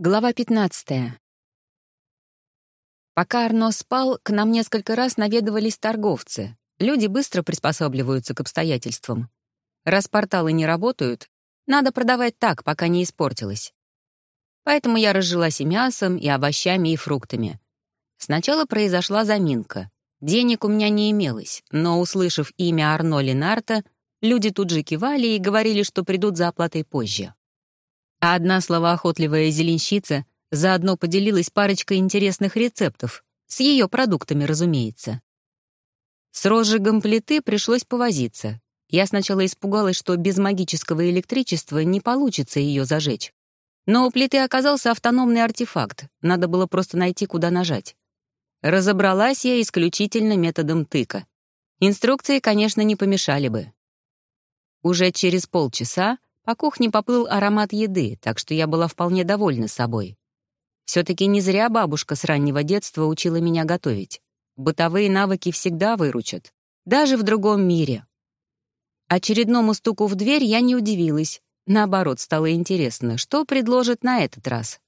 Глава 15. Пока Арно спал, к нам несколько раз наведывались торговцы. Люди быстро приспосабливаются к обстоятельствам. Раз порталы не работают, надо продавать так, пока не испортилось. Поэтому я разжилась и мясом, и овощами, и фруктами. Сначала произошла заминка. Денег у меня не имелось, но, услышав имя Арно Ленарта, люди тут же кивали и говорили, что придут за оплатой позже. А одна словоохотливая зеленщица заодно поделилась парочкой интересных рецептов, с ее продуктами, разумеется. С розжигом плиты пришлось повозиться. Я сначала испугалась, что без магического электричества не получится ее зажечь. Но у плиты оказался автономный артефакт, надо было просто найти, куда нажать. Разобралась я исключительно методом тыка. Инструкции, конечно, не помешали бы. Уже через полчаса по кухне поплыл аромат еды, так что я была вполне довольна собой. Все-таки не зря бабушка с раннего детства учила меня готовить. Бытовые навыки всегда выручат, даже в другом мире. Очередному стуку в дверь я не удивилась. Наоборот, стало интересно, что предложит на этот раз.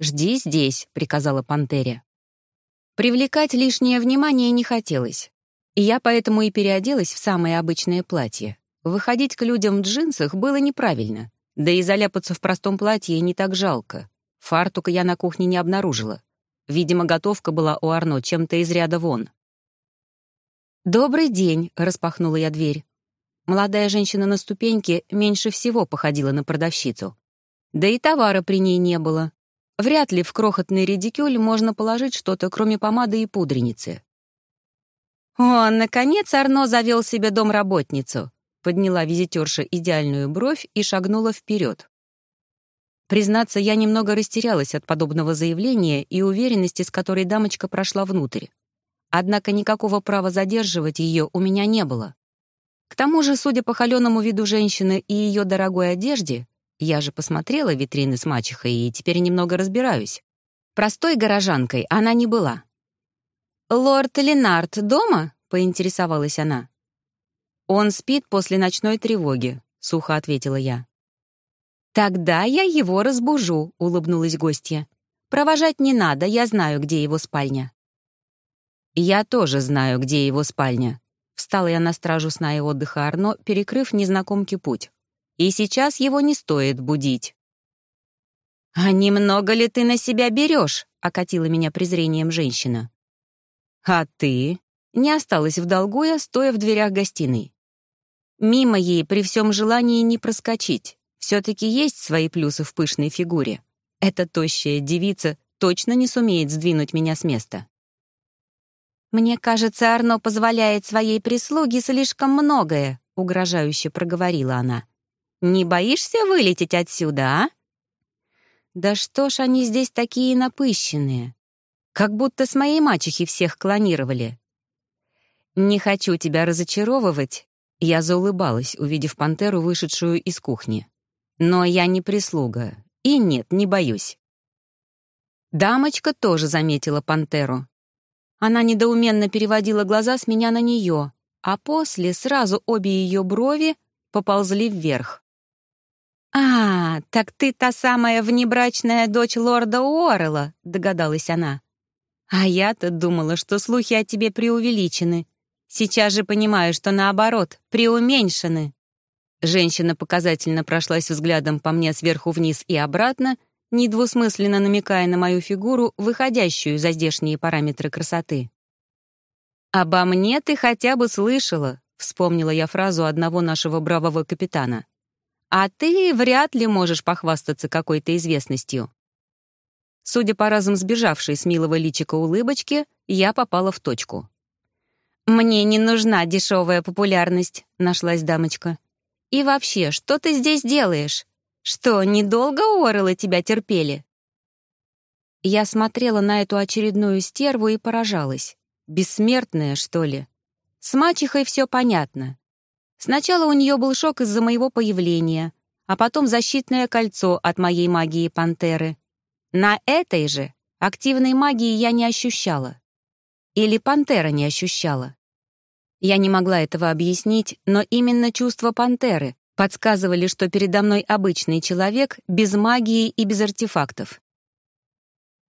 «Жди здесь», — приказала Пантере. Привлекать лишнее внимание не хотелось. И я поэтому и переоделась в самое обычное платье. Выходить к людям в джинсах было неправильно, да и заляпаться в простом платье не так жалко. Фартука я на кухне не обнаружила. Видимо, готовка была у Арно чем-то из ряда вон. «Добрый день», — распахнула я дверь. Молодая женщина на ступеньке меньше всего походила на продавщицу. Да и товара при ней не было. Вряд ли в крохотный редикюль можно положить что-то, кроме помады и пудреницы. «О, наконец Арно завел себе домработницу», подняла визитерша идеальную бровь и шагнула вперед. Признаться, я немного растерялась от подобного заявления и уверенности, с которой дамочка прошла внутрь. Однако никакого права задерживать ее у меня не было. К тому же, судя по холеному виду женщины и ее дорогой одежде, я же посмотрела витрины с мачехой и теперь немного разбираюсь. Простой горожанкой она не была. «Лорд Ленард дома?» — поинтересовалась она. «Он спит после ночной тревоги», — сухо ответила я. «Тогда я его разбужу», — улыбнулась гостья. «Провожать не надо, я знаю, где его спальня». «Я тоже знаю, где его спальня», — встала я на стражу сна и отдыха Арно, перекрыв незнакомке путь. «И сейчас его не стоит будить». «А немного ли ты на себя берешь?» — окатила меня презрением женщина. «А ты?» — не осталась в долгу я, стоя в дверях гостиной. Мимо ей при всем желании не проскочить. Все-таки есть свои плюсы в пышной фигуре. Эта тощая девица точно не сумеет сдвинуть меня с места. «Мне кажется, Арно позволяет своей прислуге слишком многое», — угрожающе проговорила она. «Не боишься вылететь отсюда, а?» «Да что ж они здесь такие напыщенные? Как будто с моей мачехи всех клонировали». «Не хочу тебя разочаровывать, я заулыбалась, увидев пантеру, вышедшую из кухни. Но я не прислуга. И нет, не боюсь. Дамочка тоже заметила пантеру. Она недоуменно переводила глаза с меня на нее, а после сразу обе ее брови поползли вверх. «А, так ты та самая внебрачная дочь лорда Уоррелла», — догадалась она. «А я-то думала, что слухи о тебе преувеличены. Сейчас же понимаю, что наоборот, преуменьшены. Женщина показательно прошлась взглядом по мне сверху вниз и обратно, недвусмысленно намекая на мою фигуру, выходящую за здешние параметры красоты. «Обо мне ты хотя бы слышала», — вспомнила я фразу одного нашего бравого капитана. «А ты вряд ли можешь похвастаться какой-то известностью». Судя по разом сбежавшей с милого личика улыбочки, я попала в точку. «Мне не нужна дешевая популярность», — нашлась дамочка. «И вообще, что ты здесь делаешь? Что, недолго Уорреллы тебя терпели?» Я смотрела на эту очередную стерву и поражалась. Бессмертная, что ли? С мачехой все понятно. Сначала у нее был шок из-за моего появления, а потом защитное кольцо от моей магии пантеры. На этой же активной магии я не ощущала. Или пантера не ощущала. Я не могла этого объяснить, но именно чувство пантеры Подсказывали, что передо мной обычный человек, без магии и без артефактов.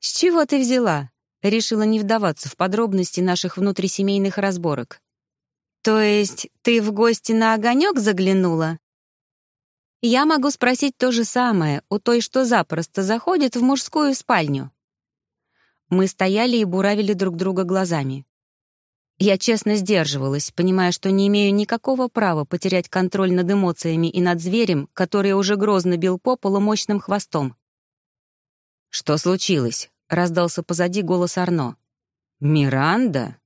«С чего ты взяла?» Решила не вдаваться в подробности наших внутрисемейных разборок. «То есть ты в гости на огонек заглянула?» Я могу спросить то же самое у той, что запросто заходит в мужскую спальню. Мы стояли и буравили друг друга глазами. Я честно сдерживалась, понимая, что не имею никакого права потерять контроль над эмоциями и над зверем, который уже грозно бил по полу мощным хвостом. «Что случилось?» — раздался позади голос Арно. «Миранда?»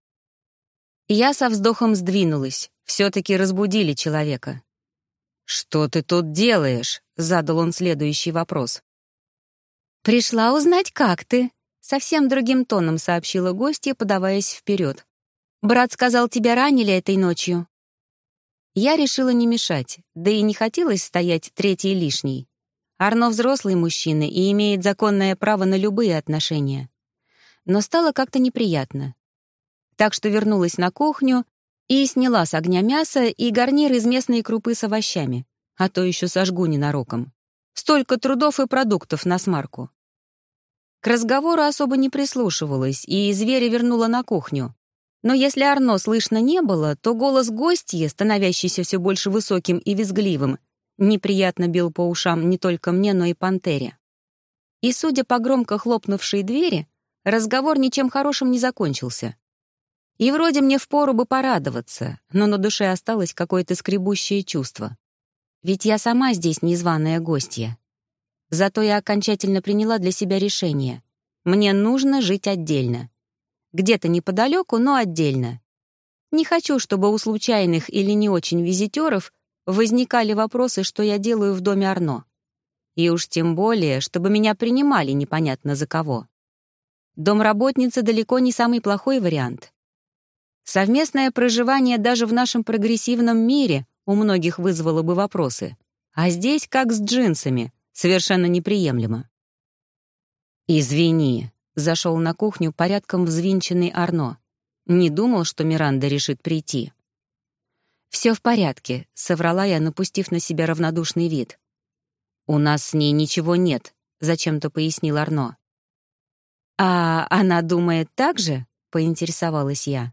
Я со вздохом сдвинулась. Все-таки разбудили человека. «Что ты тут делаешь?» — задал он следующий вопрос. «Пришла узнать, как ты», — совсем другим тоном сообщила гостья, подаваясь вперед. «Брат сказал, тебя ранили этой ночью». Я решила не мешать, да и не хотелось стоять третьей лишней. Арно взрослый мужчина и имеет законное право на любые отношения. Но стало как-то неприятно. Так что вернулась на кухню и сняла с огня мясо и гарнир из местной крупы с овощами, а то еще сожгу ненароком. Столько трудов и продуктов на смарку. К разговору особо не прислушивалась, и зверя вернула на кухню. Но если Арно слышно не было, то голос гостья, становящийся все больше высоким и визгливым, неприятно бил по ушам не только мне, но и пантере. И, судя по громко хлопнувшей двери, разговор ничем хорошим не закончился. И вроде мне впору бы порадоваться, но на душе осталось какое-то скребущее чувство. Ведь я сама здесь незваная гостья. Зато я окончательно приняла для себя решение. Мне нужно жить отдельно. Где-то неподалеку, но отдельно. Не хочу, чтобы у случайных или не очень визитеров возникали вопросы, что я делаю в доме Арно. И уж тем более, чтобы меня принимали непонятно за кого. Домработница далеко не самый плохой вариант. Совместное проживание даже в нашем прогрессивном мире у многих вызвало бы вопросы. А здесь как с джинсами, совершенно неприемлемо. «Извини», — зашел на кухню порядком взвинченный Арно. Не думал, что Миранда решит прийти. «Все в порядке», — соврала я, напустив на себя равнодушный вид. «У нас с ней ничего нет», — зачем-то пояснил Арно. «А она думает так же?» — поинтересовалась я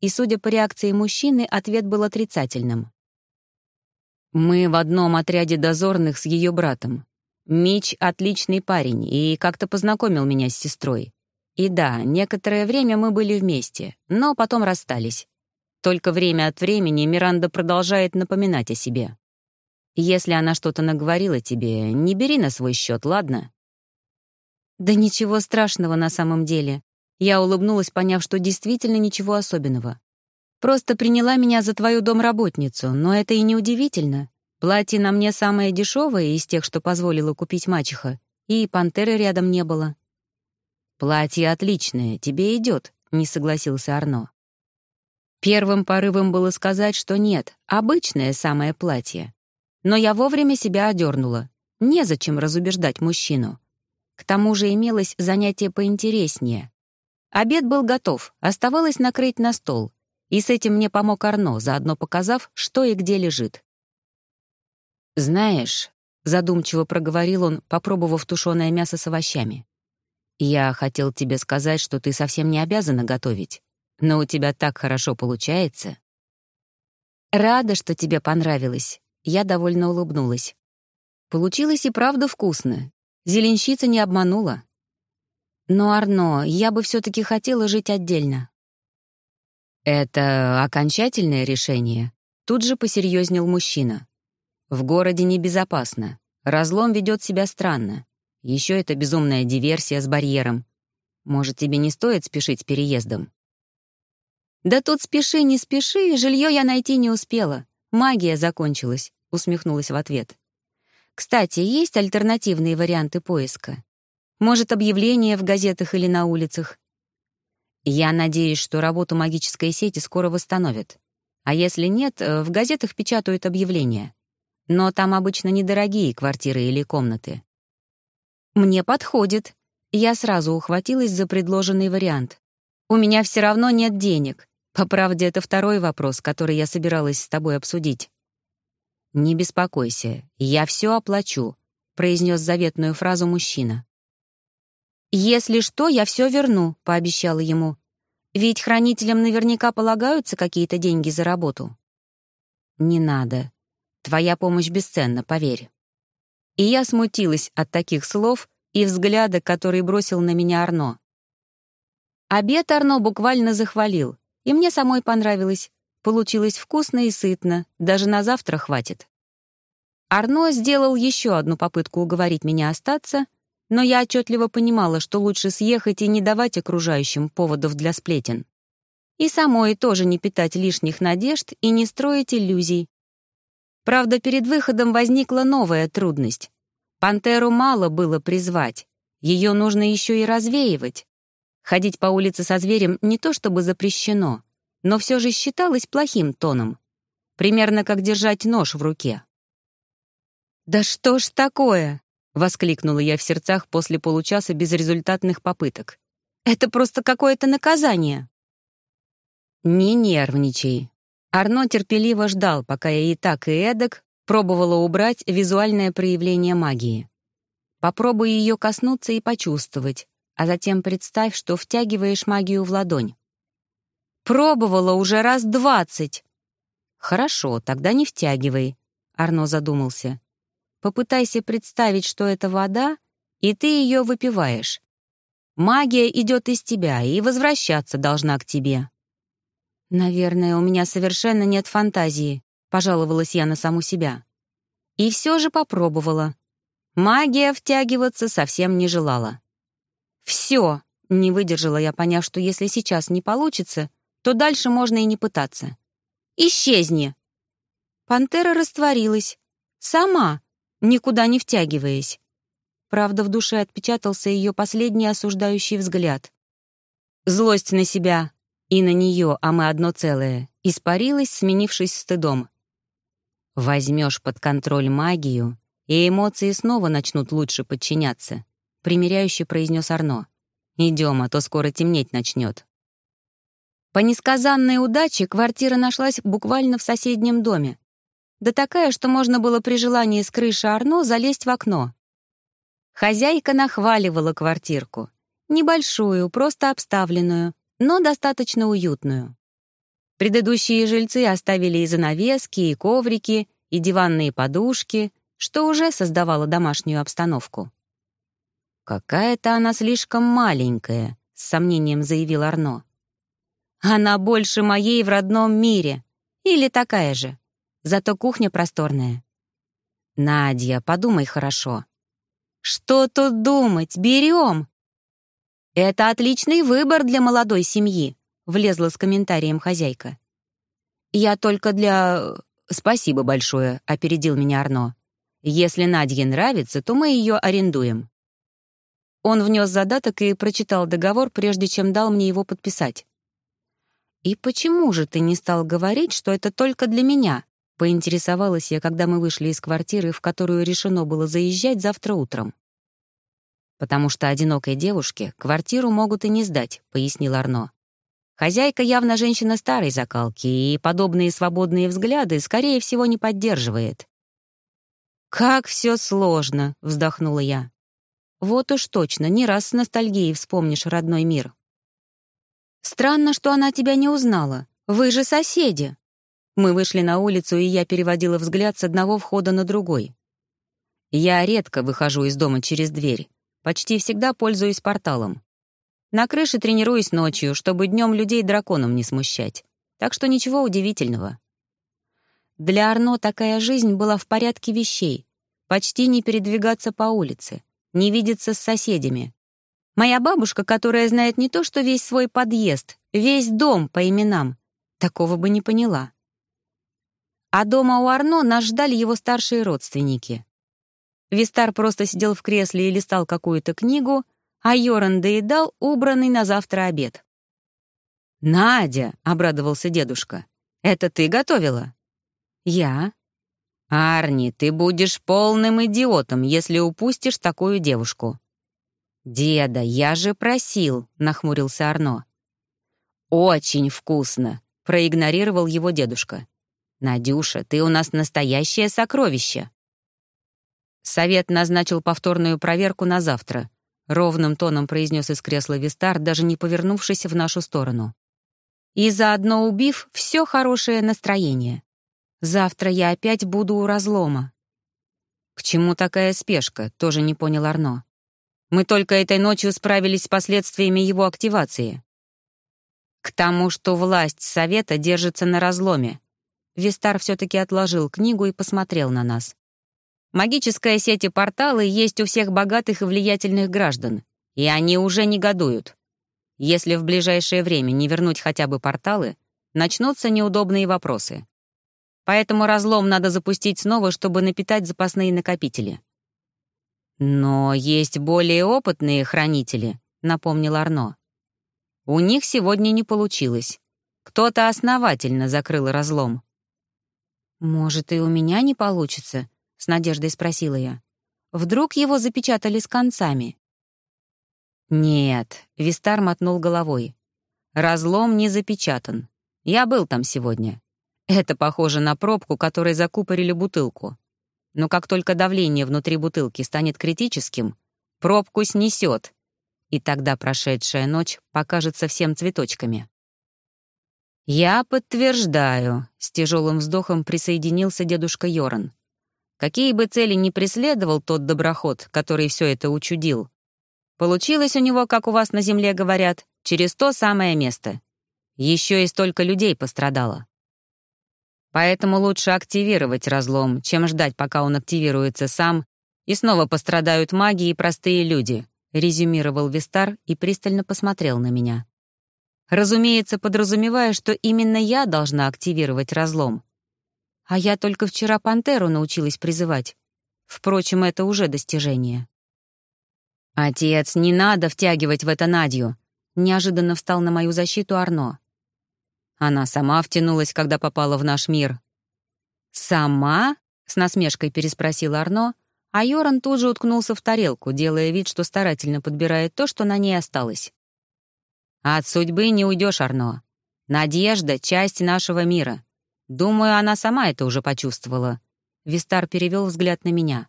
и, судя по реакции мужчины, ответ был отрицательным. «Мы в одном отряде дозорных с ее братом. Мич — отличный парень и как-то познакомил меня с сестрой. И да, некоторое время мы были вместе, но потом расстались. Только время от времени Миранда продолжает напоминать о себе. Если она что-то наговорила тебе, не бери на свой счет, ладно?» «Да ничего страшного на самом деле. Я улыбнулась, поняв, что действительно ничего особенного. Просто приняла меня за твою домработницу, но это и не удивительно. Платье на мне самое дешевое из тех, что позволила купить мачеха, и пантеры рядом не было. «Платье отличное, тебе идет», — не согласился Арно. Первым порывом было сказать, что нет, обычное самое платье. Но я вовремя себя одернула. Незачем разубеждать мужчину. К тому же имелось занятие поинтереснее. Обед был готов, оставалось накрыть на стол. И с этим мне помог Арно, заодно показав, что и где лежит. «Знаешь», — задумчиво проговорил он, попробовав тушеное мясо с овощами, «я хотел тебе сказать, что ты совсем не обязана готовить, но у тебя так хорошо получается». «Рада, что тебе понравилось», — я довольно улыбнулась. Получилось и правда вкусно. Зеленщица не обманула. Но, Арно, я бы все-таки хотела жить отдельно. Это окончательное решение. Тут же посерьезнел мужчина. В городе небезопасно. Разлом ведет себя странно. Еще это безумная диверсия с барьером. Может, тебе не стоит спешить с переездом? Да тут спеши, не спеши, жилье я найти не успела. Магия закончилась, усмехнулась в ответ. Кстати, есть альтернативные варианты поиска? Может, объявления в газетах или на улицах. Я надеюсь, что работу магической сети скоро восстановят. А если нет, э, в газетах печатают объявления. Но там обычно недорогие квартиры или комнаты. Мне подходит. Я сразу ухватилась за предложенный вариант. У меня все равно нет денег. По правде, это второй вопрос, который я собиралась с тобой обсудить. «Не беспокойся, я все оплачу», — произнес заветную фразу мужчина. «Если что, я все верну», — пообещала ему. «Ведь хранителям наверняка полагаются какие-то деньги за работу». «Не надо. Твоя помощь бесценна, поверь». И я смутилась от таких слов и взгляда, который бросил на меня Арно. Обед Арно буквально захвалил, и мне самой понравилось. Получилось вкусно и сытно, даже на завтра хватит. Арно сделал еще одну попытку уговорить меня остаться, но я отчетливо понимала, что лучше съехать и не давать окружающим поводов для сплетен. И самой тоже не питать лишних надежд и не строить иллюзий. Правда, перед выходом возникла новая трудность. Пантеру мало было призвать, ее нужно еще и развеивать. Ходить по улице со зверем не то чтобы запрещено, но все же считалось плохим тоном. Примерно как держать нож в руке. «Да что ж такое?» — воскликнула я в сердцах после получаса безрезультатных попыток. «Это просто какое-то наказание». «Не нервничай». Арно терпеливо ждал, пока я и так, и эдак пробовала убрать визуальное проявление магии. Попробуй ее коснуться и почувствовать, а затем представь, что втягиваешь магию в ладонь. Пробовала уже раз двадцать. Хорошо, тогда не втягивай, Арно задумался. Попытайся представить, что это вода, и ты ее выпиваешь. Магия идет из тебя и возвращаться должна к тебе. Наверное, у меня совершенно нет фантазии, пожаловалась я на саму себя. И все же попробовала. Магия втягиваться совсем не желала. Все, не выдержала я, поняв, что если сейчас не получится, то дальше можно и не пытаться. «Исчезни!» Пантера растворилась. Сама, никуда не втягиваясь. Правда, в душе отпечатался ее последний осуждающий взгляд. Злость на себя и на нее, а мы одно целое, испарилась, сменившись стыдом. Возьмешь под контроль магию, и эмоции снова начнут лучше подчиняться, примиряюще произнес Арно. Идем, а то скоро темнеть начнет. По несказанной удаче квартира нашлась буквально в соседнем доме. Да такая, что можно было при желании с крыши Арно залезть в окно. Хозяйка нахваливала квартирку. Небольшую, просто обставленную, но достаточно уютную. Предыдущие жильцы оставили и занавески, и коврики, и диванные подушки, что уже создавало домашнюю обстановку. «Какая-то она слишком маленькая», — с сомнением заявил Арно. Она больше моей в родном мире. Или такая же. Зато кухня просторная. Надя, подумай хорошо. Что тут думать? Берем. Это отличный выбор для молодой семьи, влезла с комментарием хозяйка. Я только для... Спасибо большое, опередил меня Арно. Если Надье нравится, то мы ее арендуем. Он внес задаток и прочитал договор, прежде чем дал мне его подписать. «И почему же ты не стал говорить, что это только для меня?» — поинтересовалась я, когда мы вышли из квартиры, в которую решено было заезжать завтра утром. «Потому что одинокой девушке квартиру могут и не сдать», — пояснил Арно. «Хозяйка явно женщина старой закалки, и подобные свободные взгляды, скорее всего, не поддерживает». «Как все сложно!» — вздохнула я. «Вот уж точно, не раз с ностальгией вспомнишь родной мир». «Странно, что она тебя не узнала. Вы же соседи». Мы вышли на улицу, и я переводила взгляд с одного входа на другой. Я редко выхожу из дома через дверь. Почти всегда пользуюсь порталом. На крыше тренируюсь ночью, чтобы днем людей драконом не смущать. Так что ничего удивительного. Для Арно такая жизнь была в порядке вещей. Почти не передвигаться по улице, не видеться с соседями, Моя бабушка, которая знает не то, что весь свой подъезд, весь дом по именам, такого бы не поняла. А дома у Арно нас ждали его старшие родственники. Вистар просто сидел в кресле и листал какую-то книгу, а Йоран доедал убранный на завтра обед. «Надя!» — обрадовался дедушка. «Это ты готовила?» «Я». «Арни, ты будешь полным идиотом, если упустишь такую девушку. «Деда, я же просил», — нахмурился Арно. «Очень вкусно», — проигнорировал его дедушка. «Надюша, ты у нас настоящее сокровище!» Совет назначил повторную проверку на завтра. Ровным тоном произнес из кресла Вистар, даже не повернувшись в нашу сторону. И заодно убив все хорошее настроение. Завтра я опять буду у разлома. К чему такая спешка, тоже не понял Арно. Мы только этой ночью справились с последствиями его активации. К тому, что власть Совета держится на разломе. Вистар все-таки отложил книгу и посмотрел на нас. Магическая сеть и порталы есть у всех богатых и влиятельных граждан, и они уже негодуют. Если в ближайшее время не вернуть хотя бы порталы, начнутся неудобные вопросы. Поэтому разлом надо запустить снова, чтобы напитать запасные накопители. «Но есть более опытные хранители», — напомнил Арно. «У них сегодня не получилось. Кто-то основательно закрыл разлом». «Может, и у меня не получится?» — с надеждой спросила я. «Вдруг его запечатали с концами?» «Нет», — Вистар мотнул головой. «Разлом не запечатан. Я был там сегодня. Это похоже на пробку, которой закупорили бутылку. Но как только давление внутри бутылки станет критическим, пробку снесет, и тогда прошедшая ночь покажется всем цветочками». «Я подтверждаю», — с тяжелым вздохом присоединился дедушка Йоран. Какие бы цели ни преследовал тот доброход, который все это учудил, получилось у него, как у вас на земле говорят, через то самое место. Еще и столько людей пострадало. Поэтому лучше активировать разлом, чем ждать, пока он активируется сам, и снова пострадают маги и простые люди, резюмировал Вистар и пристально посмотрел на меня. Разумеется, подразумевая, что именно я должна активировать разлом. А я только вчера пантеру научилась призывать. Впрочем, это уже достижение. «Отец, не надо втягивать в это Надю!» Неожиданно встал на мою защиту Арно. Она сама втянулась, когда попала в наш мир. «Сама?» — с насмешкой переспросил Арно, а Йоран тут же уткнулся в тарелку, делая вид, что старательно подбирает то, что на ней осталось. «От судьбы не уйдешь, Арно. Надежда — часть нашего мира. Думаю, она сама это уже почувствовала. Вистар перевел взгляд на меня.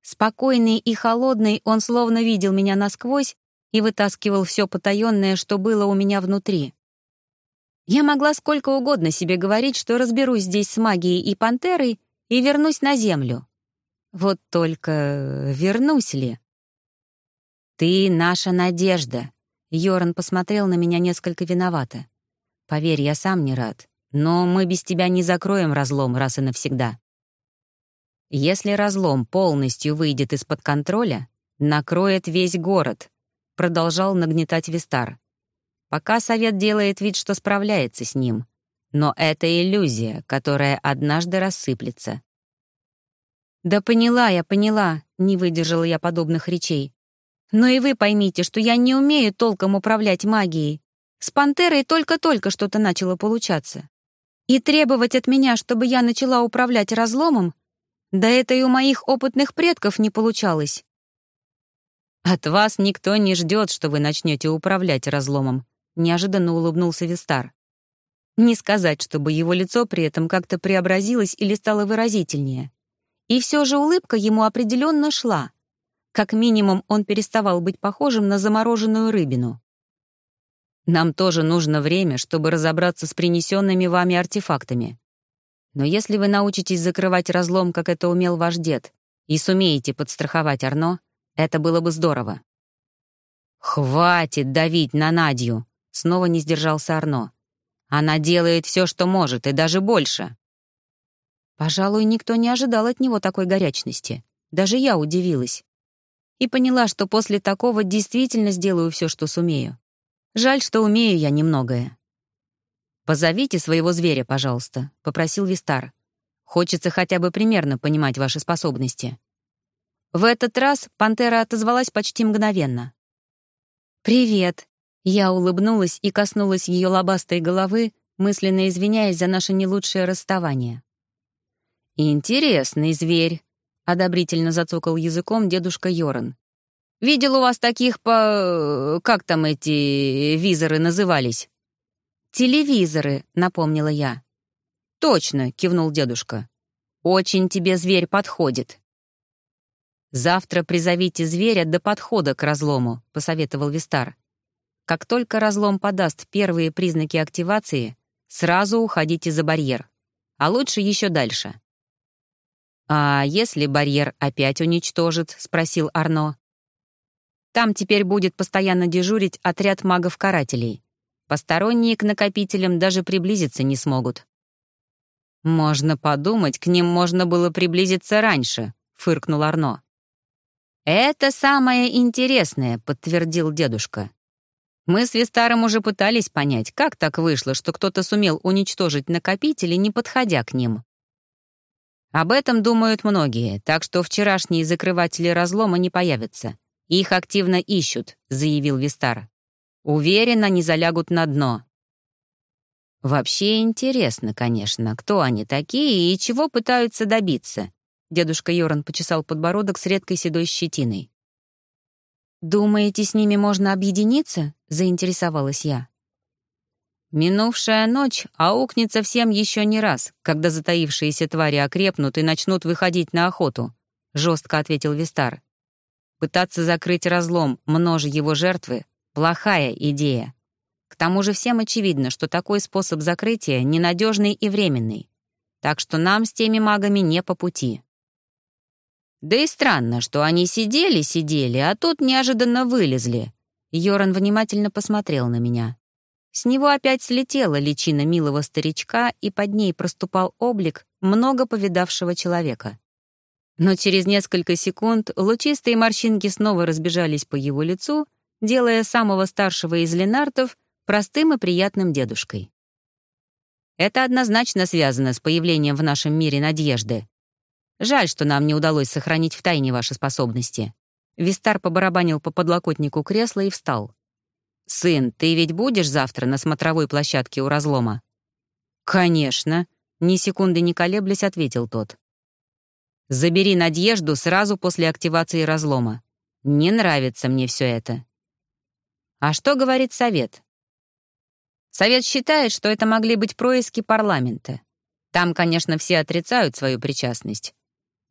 Спокойный и холодный, он словно видел меня насквозь и вытаскивал все потаенное, что было у меня внутри. Я могла сколько угодно себе говорить, что разберусь здесь с магией и пантерой и вернусь на землю. Вот только вернусь ли? «Ты наша надежда», — Йоран посмотрел на меня несколько виновато. «Поверь, я сам не рад. Но мы без тебя не закроем разлом раз и навсегда. Если разлом полностью выйдет из-под контроля, накроет весь город, продолжал нагнетать Вистар. Пока совет делает вид, что справляется с ним. Но это иллюзия, которая однажды рассыплется. «Да поняла я, поняла», — не выдержала я подобных речей. «Но и вы поймите, что я не умею толком управлять магией. С пантерой только-только что-то начало получаться. И требовать от меня, чтобы я начала управлять разломом, да это и у моих опытных предков не получалось. «От вас никто не ждет, что вы начнете управлять разломом», — неожиданно улыбнулся Вистар. Не сказать, чтобы его лицо при этом как-то преобразилось или стало выразительнее. И все же улыбка ему определенно шла. Как минимум, он переставал быть похожим на замороженную рыбину. Нам тоже нужно время, чтобы разобраться с принесенными вами артефактами. Но если вы научитесь закрывать разлом, как это умел ваш дед, и сумеете подстраховать Арно, это было бы здорово. «Хватит давить на Надю!» — снова не сдержался Арно. «Она делает все, что может, и даже больше». Пожалуй, никто не ожидал от него такой горячности. Даже я удивилась. И поняла, что после такого действительно сделаю все, что сумею. Жаль, что умею я немногое. «Позовите своего зверя, пожалуйста», — попросил Вистар. «Хочется хотя бы примерно понимать ваши способности». В этот раз пантера отозвалась почти мгновенно. «Привет!» Я улыбнулась и коснулась ее лобастой головы, мысленно извиняясь за наше не лучшее расставание. «Интересный зверь», — одобрительно зацокал языком дедушка Йоран. Видел у вас таких по... Как там эти визоры назывались?» «Телевизоры», — напомнила я. точно!» — кивнул дедушка. «Очень тебе зверь подходит». «Завтра призовите зверя до подхода к разлому», — посоветовал Вистар. «Как только разлом подаст первые признаки активации, сразу уходите за барьер, а лучше еще дальше». «А если барьер опять уничтожит?» — спросил Арно. «Там теперь будет постоянно дежурить отряд магов-карателей. Посторонние к накопителям даже приблизиться не смогут». «Можно подумать, к ним можно было приблизиться раньше», — фыркнул Арно. «Это самое интересное», — подтвердил дедушка. «Мы с Вистаром уже пытались понять, как так вышло, что кто-то сумел уничтожить накопители, не подходя к ним. Об этом думают многие, так что вчерашние закрыватели разлома не появятся. Их активно ищут», — заявил Вистар. «Уверен, они залягут на дно». Вообще интересно, конечно, кто они такие и чего пытаются добиться. Дедушка Йоран почесал подбородок с редкой седой щетиной. «Думаете, с ними можно объединиться?» — заинтересовалась я. «Минувшая ночь аукнется всем еще не раз, когда затаившиеся твари окрепнут и начнут выходить на охоту», — жестко ответил Вистар. «Пытаться закрыть разлом, множа его жертвы — плохая идея. К тому же всем очевидно, что такой способ закрытия ненадежный и временный. Так что нам с теми магами не по пути. Да и странно, что они сидели-сидели, а тут неожиданно вылезли. Йоран внимательно посмотрел на меня. С него опять слетела личина милого старичка, и под ней проступал облик много повидавшего человека. Но через несколько секунд лучистые морщинки снова разбежались по его лицу, делая самого старшего из ленартов простым и приятным дедушкой. Это однозначно связано с появлением в нашем мире надежды, Жаль, что нам не удалось сохранить в тайне ваши способности». Вистар побарабанил по подлокотнику кресла и встал. «Сын, ты ведь будешь завтра на смотровой площадке у разлома?» «Конечно», — ни секунды не колеблясь, ответил тот. «Забери Надежду сразу после активации разлома. Не нравится мне все это». «А что говорит Совет?» Совет считает, что это могли быть происки парламента. Там, конечно, все отрицают свою причастность.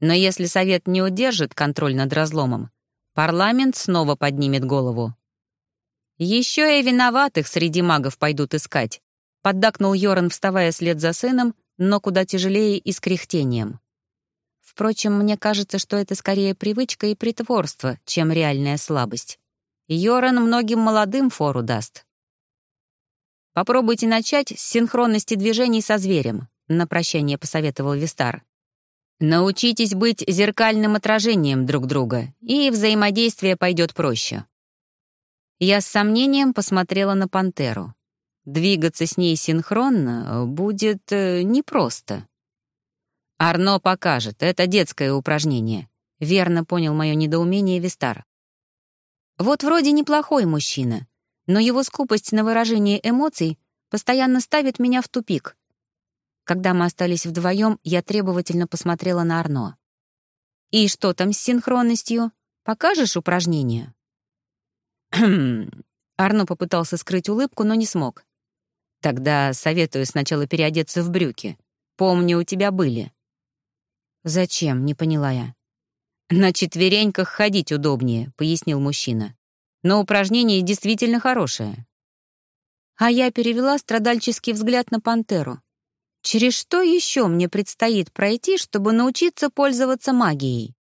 Но если Совет не удержит контроль над разломом, парламент снова поднимет голову. «Еще и виноватых среди магов пойдут искать», — поддакнул Йоран, вставая след за сыном, но куда тяжелее и с кряхтением. Впрочем, мне кажется, что это скорее привычка и притворство, чем реальная слабость. Йоран многим молодым фору даст. «Попробуйте начать с синхронности движений со зверем», — на прощание посоветовал Вистар. Научитесь быть зеркальным отражением друг друга, и взаимодействие пойдет проще. Я с сомнением посмотрела на пантеру. Двигаться с ней синхронно будет э, непросто. Арно покажет, это детское упражнение. Верно понял мое недоумение Вистар. Вот вроде неплохой мужчина, но его скупость на выражение эмоций постоянно ставит меня в тупик. Когда мы остались вдвоем, я требовательно посмотрела на Арно. «И что там с синхронностью? Покажешь упражнение?» Арно попытался скрыть улыбку, но не смог. «Тогда советую сначала переодеться в брюки. Помню, у тебя были». «Зачем?» — не поняла я. «На четвереньках ходить удобнее», — пояснил мужчина. «Но упражнение действительно хорошее». А я перевела страдальческий взгляд на пантеру. Через что еще мне предстоит пройти, чтобы научиться пользоваться магией?